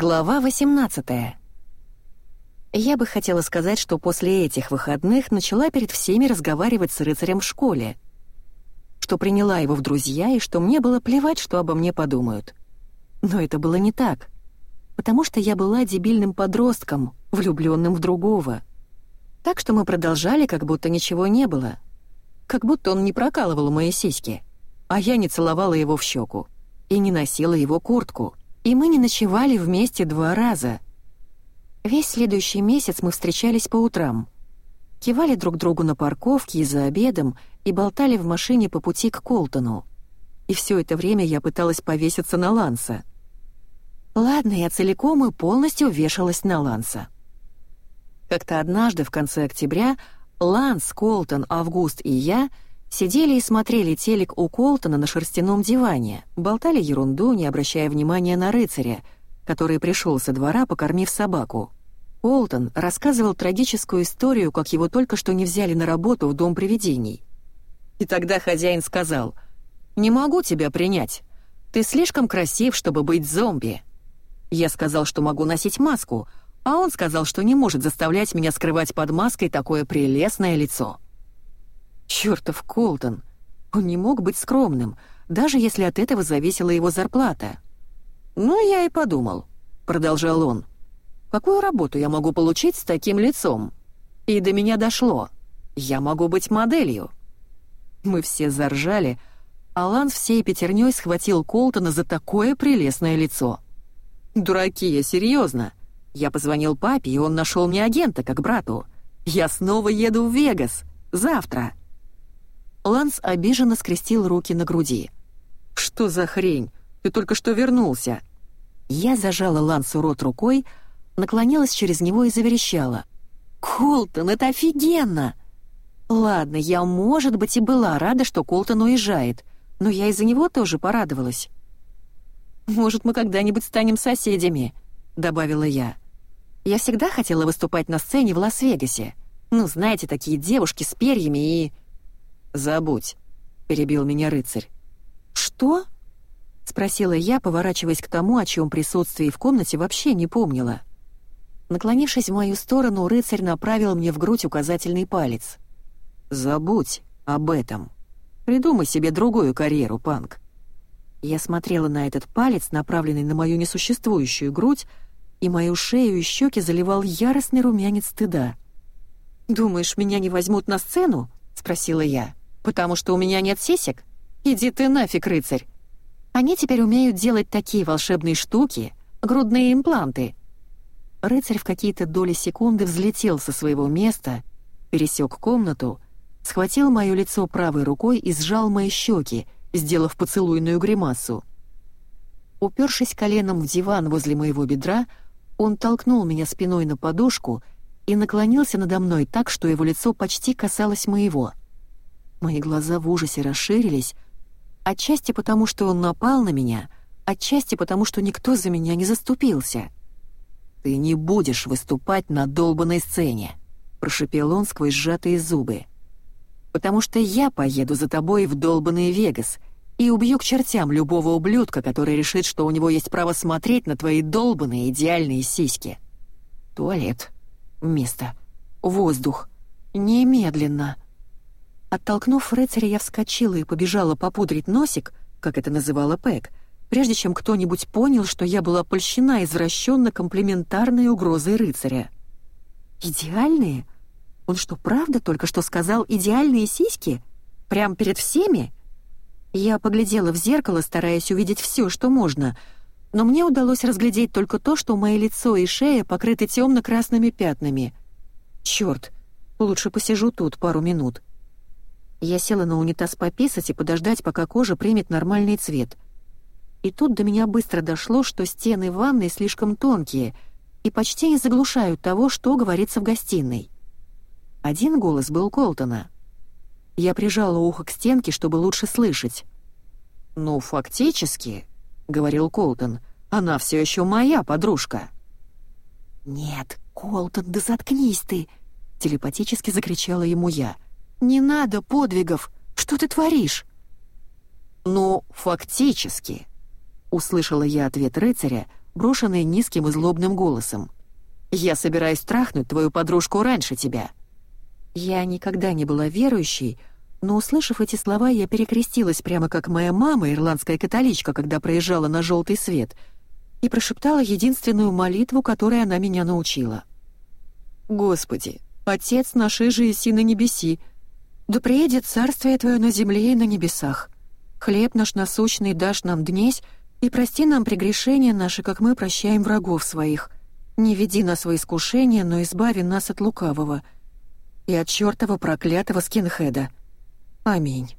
Глава 18 Я бы хотела сказать, что после этих выходных начала перед всеми разговаривать с рыцарем в школе, что приняла его в друзья и что мне было плевать, что обо мне подумают. Но это было не так, потому что я была дебильным подростком, влюбленным в другого. Так что мы продолжали, как будто ничего не было. Как будто он не прокалывал мои сиськи, а я не целовала его в щеку и не носила его куртку — и мы не ночевали вместе два раза. Весь следующий месяц мы встречались по утрам. Кивали друг другу на парковке и за обедом и болтали в машине по пути к Колтону. И все это время я пыталась повеситься на Ланса. Ладно, я целиком и полностью вешалась на Ланса. Как-то однажды в конце октября Ланс, Колтон, Август и я — Сидели и смотрели телек у Колтона на шерстяном диване, болтали ерунду, не обращая внимания на рыцаря, который пришел со двора, покормив собаку. Колтон рассказывал трагическую историю, как его только что не взяли на работу в Дом привидений. И тогда хозяин сказал, «Не могу тебя принять. Ты слишком красив, чтобы быть зомби». Я сказал, что могу носить маску, а он сказал, что не может заставлять меня скрывать под маской такое прелестное лицо. Чёртов Колтон! Он не мог быть скромным, даже если от этого зависела его зарплата. «Ну, я и подумал», — продолжал он. «Какую работу я могу получить с таким лицом?» И до меня дошло. Я могу быть моделью. Мы все заржали, а Ланс всей пятерней схватил Колтона за такое прелестное лицо. «Дураки, я серьезно. Я позвонил папе, и он нашел мне агента, как брату. Я снова еду в Вегас. Завтра». Ланс обиженно скрестил руки на груди. «Что за хрень? Ты только что вернулся!» Я зажала Лансу рот рукой, наклонилась через него и заверещала. «Колтон, это офигенно!» «Ладно, я, может быть, и была рада, что Колтон уезжает, но я из-за него тоже порадовалась». «Может, мы когда-нибудь станем соседями», — добавила я. «Я всегда хотела выступать на сцене в Лас-Вегасе. Ну, знаете, такие девушки с перьями и...» «Забудь», — перебил меня рыцарь. «Что?» — спросила я, поворачиваясь к тому, о чем присутствии в комнате вообще не помнила. Наклонившись в мою сторону, рыцарь направил мне в грудь указательный палец. «Забудь об этом. Придумай себе другую карьеру, Панк». Я смотрела на этот палец, направленный на мою несуществующую грудь, и мою шею и щеки заливал яростный румянец стыда. «Думаешь, меня не возьмут на сцену?» — спросила я. Потому что у меня нет сисек? Иди ты нафиг, рыцарь. Они теперь умеют делать такие волшебные штуки, грудные импланты. Рыцарь в какие-то доли секунды взлетел со своего места, пересек комнату, схватил мое лицо правой рукой и сжал мои щеки, сделав поцелуйную гримасу. Упершись коленом в диван возле моего бедра, он толкнул меня спиной на подушку и наклонился надо мной так, что его лицо почти касалось моего — Мои глаза в ужасе расширились, отчасти потому, что он напал на меня, отчасти потому, что никто за меня не заступился. «Ты не будешь выступать на долбанной сцене», — прошипел он сквозь сжатые зубы. «Потому что я поеду за тобой в долбанный Вегас и убью к чертям любого ублюдка, который решит, что у него есть право смотреть на твои долбанные идеальные сиськи. Туалет. Место. Воздух. Немедленно». Оттолкнув рыцаря, я вскочила и побежала попудрить носик, как это называла Пэк, прежде чем кто-нибудь понял, что я была польщена извращенно-комплементарной угрозой рыцаря. «Идеальные? Он что, правда только что сказал «идеальные сиськи»? Прям перед всеми?» Я поглядела в зеркало, стараясь увидеть все, что можно, но мне удалось разглядеть только то, что мое лицо и шея покрыты темно-красными пятнами. Черт, лучше посижу тут пару минут. Я села на унитаз пописать и подождать, пока кожа примет нормальный цвет. И тут до меня быстро дошло, что стены ванной слишком тонкие и почти не заглушают того, что говорится в гостиной. Один голос был Колтона. Я прижала ухо к стенке, чтобы лучше слышать. «Ну, фактически», — говорил Колтон, — «она все еще моя подружка». «Нет, Колтон, да заткнись ты!» — телепатически закричала ему я — «Не надо подвигов! Что ты творишь?» «Ну, фактически», — услышала я ответ рыцаря, брошенные низким и злобным голосом. «Я собираюсь трахнуть твою подружку раньше тебя». Я никогда не была верующей, но, услышав эти слова, я перекрестилась прямо как моя мама, ирландская католичка, когда проезжала на желтый свет, и прошептала единственную молитву, которой она меня научила. «Господи, Отец нашей же и на небеси, да приедет царствие Твое на земле и на небесах. Хлеб наш насущный дашь нам днесь, и прости нам прегрешения наши, как мы прощаем врагов своих. Не веди нас во искушение, но избави нас от лукавого и от чертова проклятого скинхеда. Аминь.